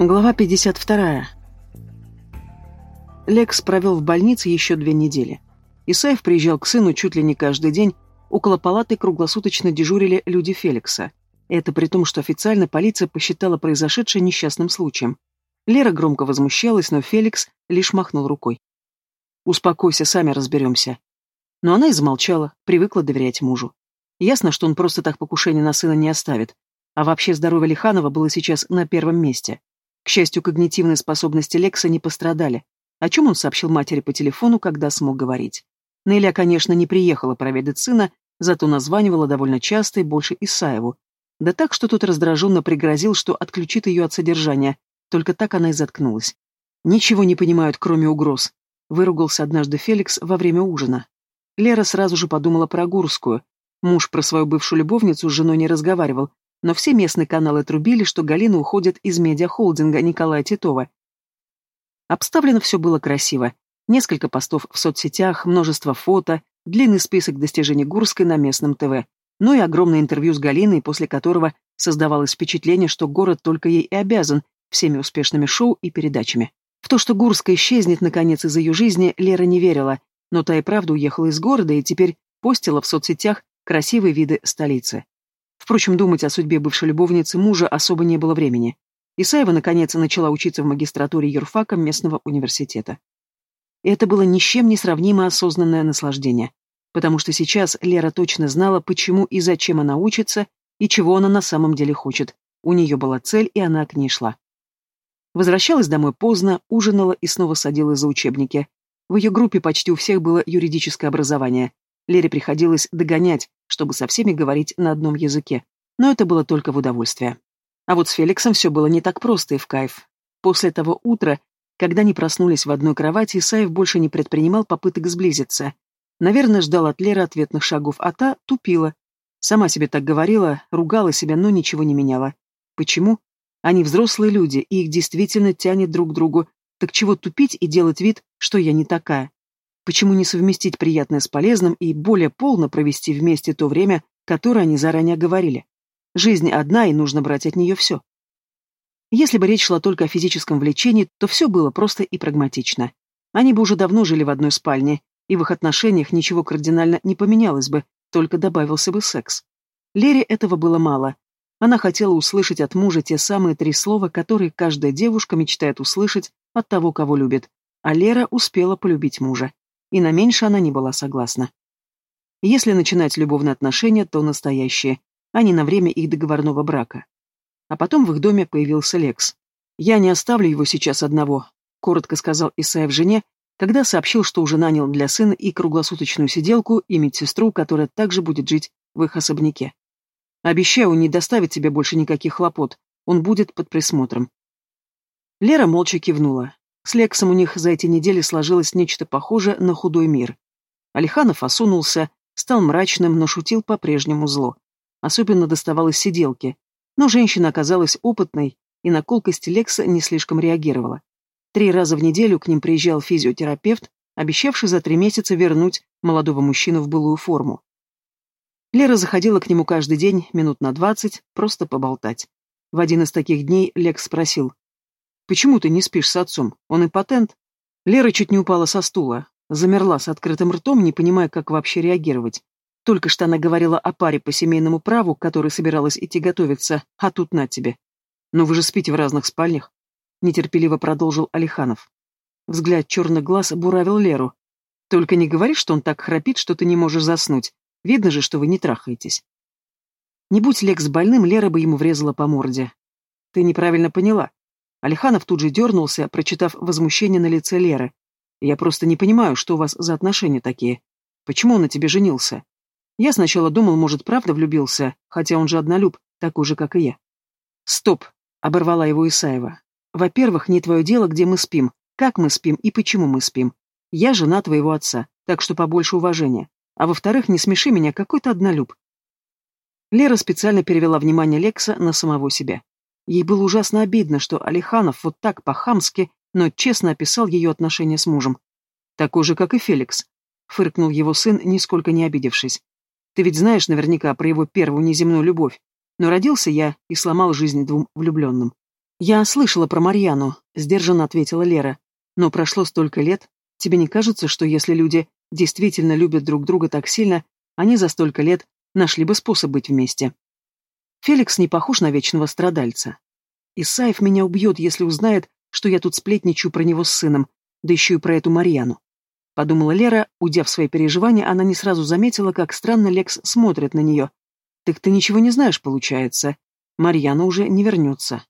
Глава 52. Лекс провел в больнице еще две недели. Исаев приезжал к сыну чуть ли не каждый день, около палаты круглосуточно дежурили люди Феликса. Это при том, что официально полиция посчитала произошедшее несчастным случаем. Лера громко возмущалась, но Феликс лишь махнул рукой. «Успокойся, сами разберемся». Но она и замолчала, привыкла доверять мужу. Ясно, что он просто так покушение на сына не оставит. А вообще здоровье Лиханова было сейчас на первом месте. К счастью, когнитивные способности Лекса не пострадали, о чем он сообщил матери по телефону, когда смог говорить. Неля, конечно, не приехала проведать сына, зато названивала довольно часто и больше Исаеву. Да так, что тот раздраженно пригрозил, что отключит ее от содержания. Только так она и заткнулась. Ничего не понимают, кроме угроз. Выругался однажды Феликс во время ужина. Лера сразу же подумала про Гурскую. Муж про свою бывшую любовницу с женой не разговаривал, но все местные каналы трубили, что Галина уходит из медиахолдинга Николая Титова. Обставлено все было красиво. Несколько постов в соцсетях, множество фото, длинный список достижений Гурской на местном ТВ, ну и огромное интервью с Галиной, после которого создавалось впечатление, что город только ей и обязан всеми успешными шоу и передачами. В то, что Гурская исчезнет наконец из ее жизни, Лера не верила, но та и правда уехала из города и теперь постила в соцсетях красивые виды столицы. Впрочем, думать о судьбе бывшей любовницы мужа особо не было времени. Исаева, наконец, начала учиться в магистратуре юрфака местного университета. Это было ни с чем не сравнимо осознанное наслаждение, потому что сейчас Лера точно знала, почему и зачем она учится, и чего она на самом деле хочет. У нее была цель, и она к ней шла. Возвращалась домой поздно, ужинала и снова садилась за учебники. В ее группе почти у всех было юридическое образование, Лере приходилось догонять, чтобы со всеми говорить на одном языке. Но это было только в удовольствие. А вот с Феликсом все было не так просто и в кайф. После того утра, когда они проснулись в одной кровати, Исаев больше не предпринимал попыток сблизиться. Наверное, ждал от Леры ответных шагов, а та тупила. Сама себе так говорила, ругала себя, но ничего не меняла. Почему? Они взрослые люди, и их действительно тянет друг к другу. Так чего тупить и делать вид, что я не такая? Почему не совместить приятное с полезным и более полно провести вместе то время, которое они заранее говорили? Жизнь одна, и нужно брать от нее все. Если бы речь шла только о физическом влечении, то все было просто и прагматично. Они бы уже давно жили в одной спальне, и в их отношениях ничего кардинально не поменялось бы, только добавился бы секс. Лере этого было мало. Она хотела услышать от мужа те самые три слова, которые каждая девушка мечтает услышать от того, кого любит. А Лера успела полюбить мужа и на меньше она не была согласна. Если начинать любовные отношения, то настоящие, а не на время их договорного брака. А потом в их доме появился Лекс. «Я не оставлю его сейчас одного», — коротко сказал Исаев жене, когда сообщил, что уже нанял для сына и круглосуточную сиделку, и медсестру, которая также будет жить в их особняке. «Обещаю, он не доставит тебе больше никаких хлопот, он будет под присмотром». Лера молча кивнула. С Лексом у них за эти недели сложилось нечто похожее на худой мир. Алиханов осунулся, стал мрачным, но шутил по-прежнему зло. Особенно доставалось сиделке. Но женщина оказалась опытной и на колкости Лекса не слишком реагировала. Три раза в неделю к ним приезжал физиотерапевт, обещавший за три месяца вернуть молодого мужчину в былую форму. Лера заходила к нему каждый день, минут на двадцать, просто поболтать. В один из таких дней Лекс спросил, Почему ты не спишь с отцом? Он импотент?» Лера чуть не упала со стула, замерла с открытым ртом, не понимая, как вообще реагировать. Только что она говорила о паре по семейному праву, которой собиралась идти готовиться, а тут на тебе. «Но вы же спите в разных спальнях», — нетерпеливо продолжил Алиханов. Взгляд черных глаз буравил Леру. «Только не говори, что он так храпит, что ты не можешь заснуть. Видно же, что вы не трахаетесь». Не будь Лекс больным, Лера бы ему врезала по морде. «Ты неправильно поняла. Алиханов тут же дернулся, прочитав возмущение на лице Леры. «Я просто не понимаю, что у вас за отношения такие. Почему он на тебе женился? Я сначала думал, может, правда влюбился, хотя он же однолюб, такой же, как и я». «Стоп!» — оборвала его Исаева. «Во-первых, не твое дело, где мы спим, как мы спим и почему мы спим. Я жена твоего отца, так что побольше уважения. А во-вторых, не смеши меня, какой-то однолюб». Лера специально перевела внимание Лекса на самого себя. Ей было ужасно обидно, что Алиханов вот так по-хамски, но честно описал ее отношения с мужем. «Такой же, как и Феликс», — фыркнул его сын, нисколько не обидевшись. «Ты ведь знаешь наверняка про его первую неземную любовь, но родился я и сломал жизнь двум влюбленным». «Я слышала про Марьяну», — сдержанно ответила Лера. «Но прошло столько лет. Тебе не кажется, что если люди действительно любят друг друга так сильно, они за столько лет нашли бы способ быть вместе?» Феликс не похож на вечного страдальца. Исаев меня убьет, если узнает, что я тут сплетничаю про него с сыном, да еще и про эту Марьяну. Подумала Лера, уйдя в свои переживания, она не сразу заметила, как странно Лекс смотрит на нее. «Так ты ничего не знаешь, получается. Марьяна уже не вернется».